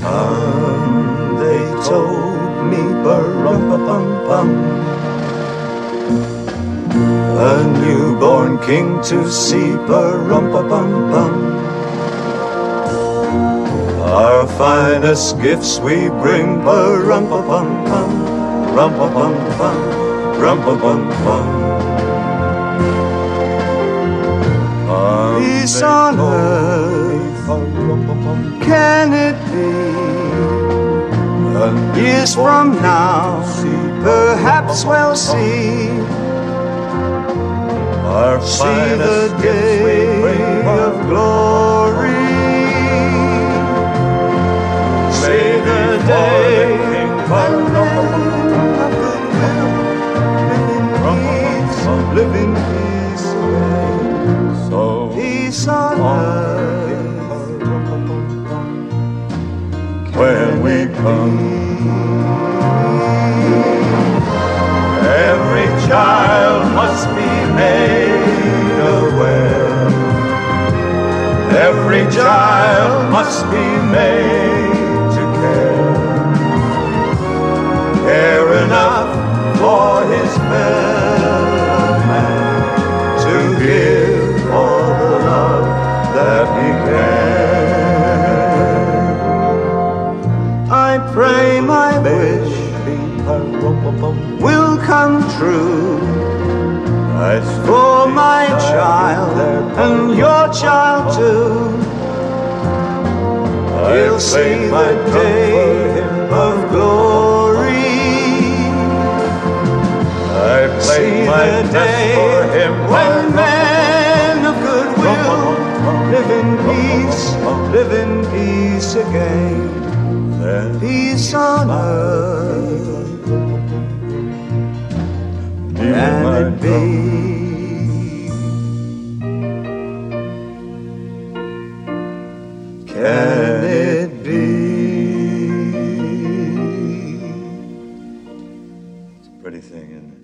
Come, they told me, ba-rum-ba-bum-bum. A newborn king to see, ba-rum-ba-bum-bum. Our finest gifts we bring, ba-rum-ba-bum-bum. Rum-ba-bum-bum, Peace on earth, can it be? Years from now, perhaps we'll see. Our see the day of glory. See the day peace when we come. Every child must be made aware. Every child must be made can. I pray my wish will come true I for my child and your child too. He'll see the day of glory. I see the day when men of goodwill live in peace, live in peace again. Peace on earth, can it be. Can it be? It's a pretty thing, isn't it?